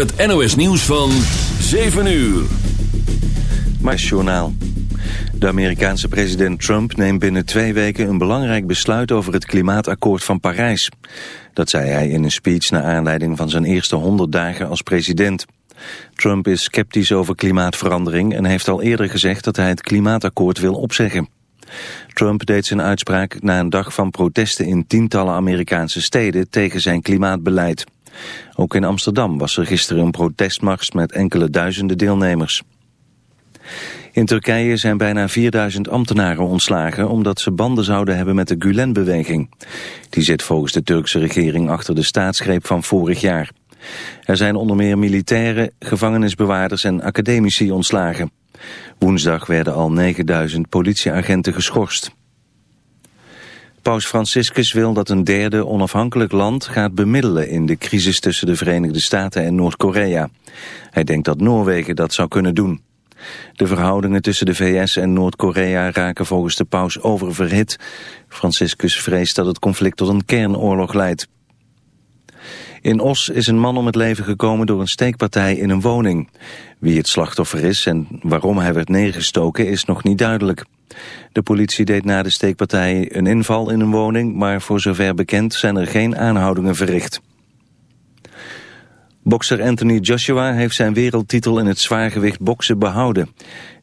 het NOS nieuws van 7 uur. Journaal. De Amerikaanse president Trump neemt binnen twee weken een belangrijk besluit over het klimaatakkoord van Parijs. Dat zei hij in een speech naar aanleiding van zijn eerste 100 dagen als president. Trump is sceptisch over klimaatverandering en heeft al eerder gezegd dat hij het klimaatakkoord wil opzeggen. Trump deed zijn uitspraak na een dag van protesten in tientallen Amerikaanse steden tegen zijn klimaatbeleid. Ook in Amsterdam was er gisteren een protestmars met enkele duizenden deelnemers. In Turkije zijn bijna 4000 ambtenaren ontslagen omdat ze banden zouden hebben met de Gulen-beweging. Die zit volgens de Turkse regering achter de staatsgreep van vorig jaar. Er zijn onder meer militairen, gevangenisbewaarders en academici ontslagen. Woensdag werden al 9000 politieagenten geschorst. Paus Franciscus wil dat een derde onafhankelijk land gaat bemiddelen in de crisis tussen de Verenigde Staten en Noord-Korea. Hij denkt dat Noorwegen dat zou kunnen doen. De verhoudingen tussen de VS en Noord-Korea raken volgens de paus oververhit. Franciscus vreest dat het conflict tot een kernoorlog leidt. In Os is een man om het leven gekomen door een steekpartij in een woning. Wie het slachtoffer is en waarom hij werd neergestoken is nog niet duidelijk. De politie deed na de steekpartij een inval in een woning, maar voor zover bekend zijn er geen aanhoudingen verricht. Bokser Anthony Joshua heeft zijn wereldtitel in het zwaargewicht boksen behouden.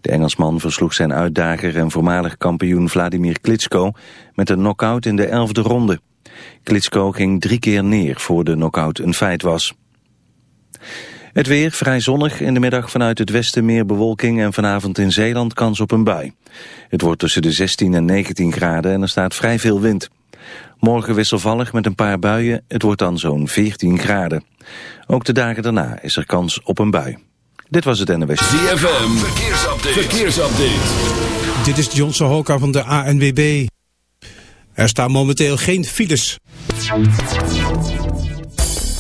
De Engelsman versloeg zijn uitdager en voormalig kampioen Vladimir Klitschko met een knockout in de elfde ronde. Klitschko ging drie keer neer voor de knockout een feit was. Het weer vrij zonnig, in de middag vanuit het westen meer bewolking en vanavond in Zeeland kans op een bui. Het wordt tussen de 16 en 19 graden en er staat vrij veel wind. Morgen wisselvallig met een paar buien, het wordt dan zo'n 14 graden. Ook de dagen daarna is er kans op een bui. Dit was het NWS. ZFM, verkeersupdate. verkeersupdate. Dit is John Sohoka van de ANWB. Er staan momenteel geen files.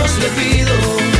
Dios le pido.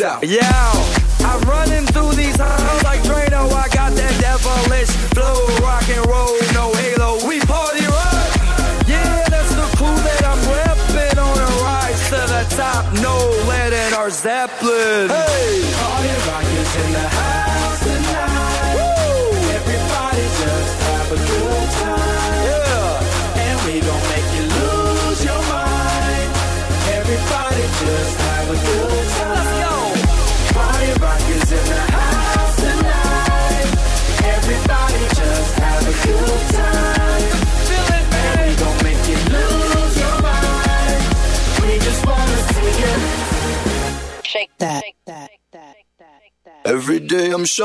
out. Yeah.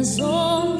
hands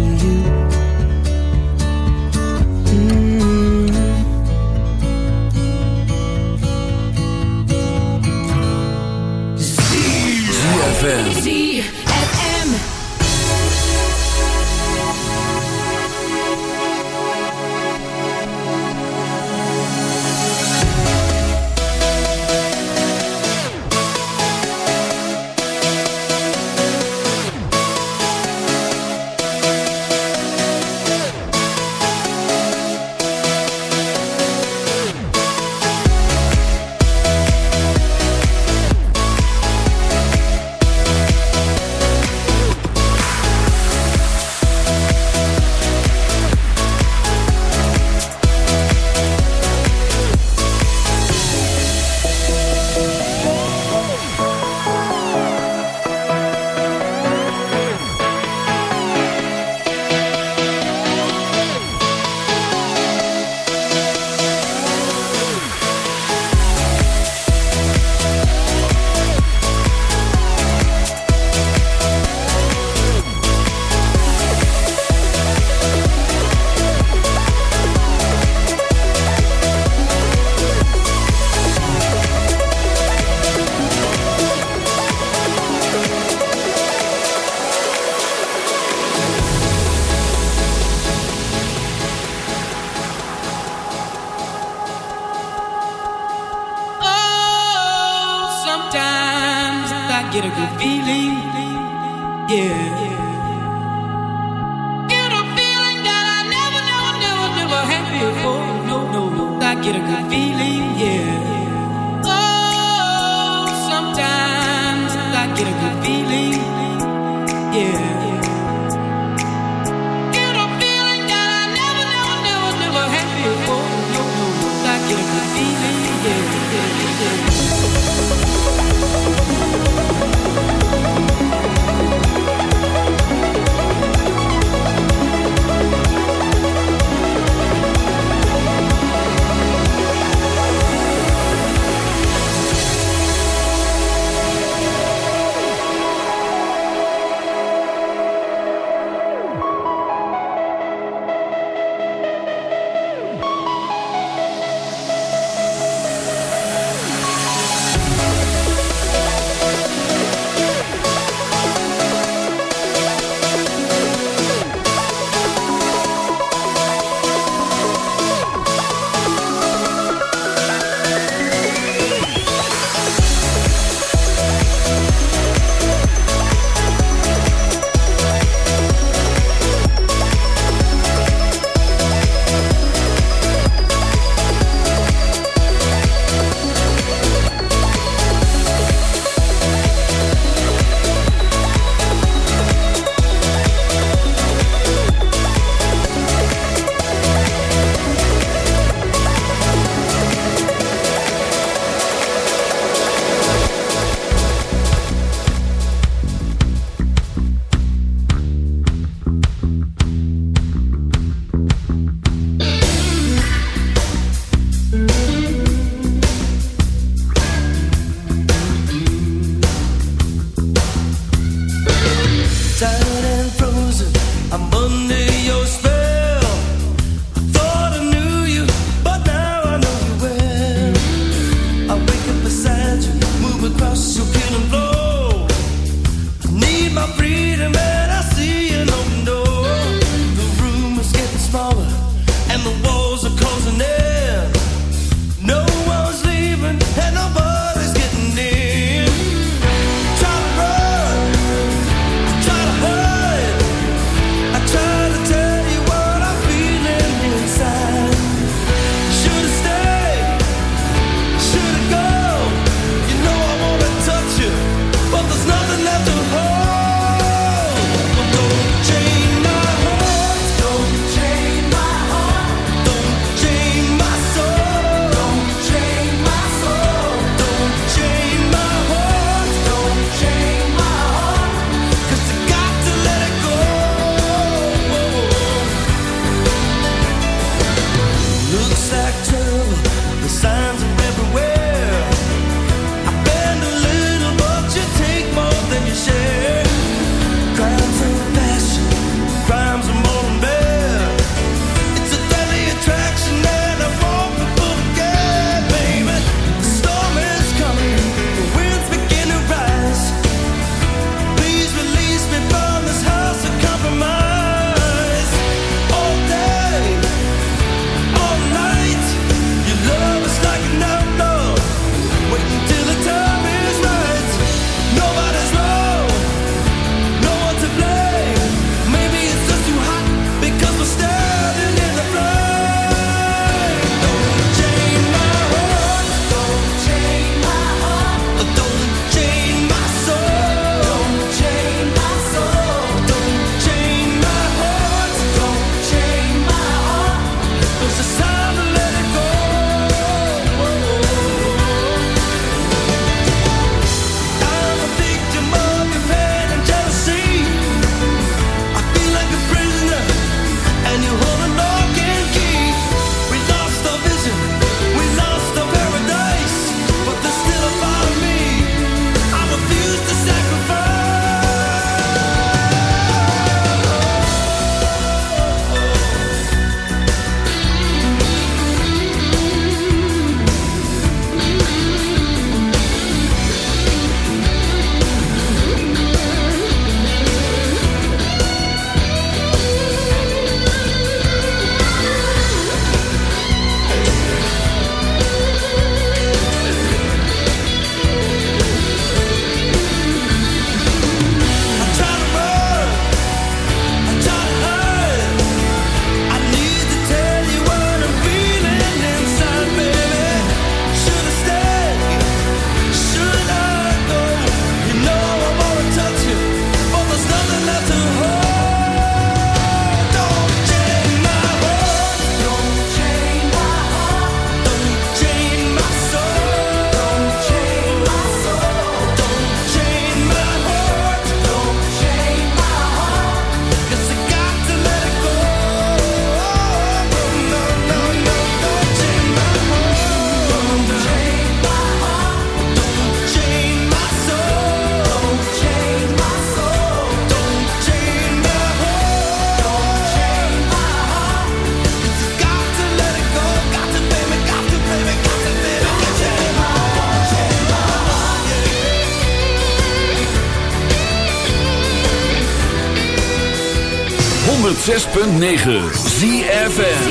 106.9 ZFN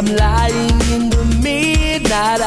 I'm lying in the midnight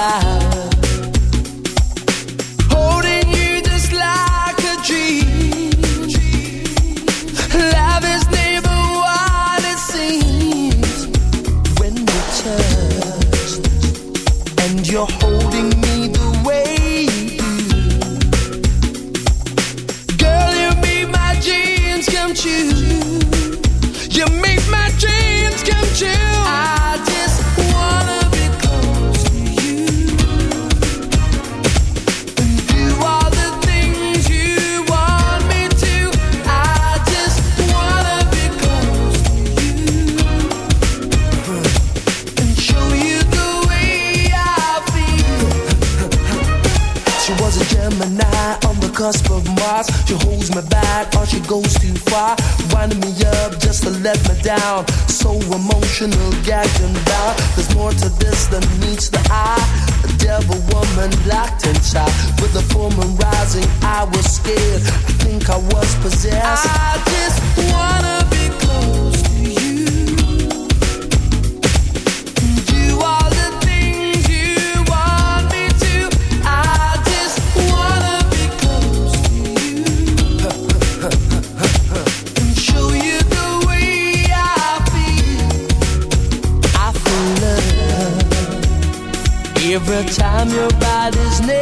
down. So emotional, gagging down. There's more to this than meets the eye. A devil woman locked inside with the full moon rising. I was scared. I think I was possessed. I just. every time your body's near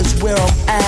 is where I'm at.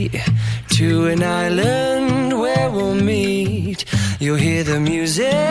the music,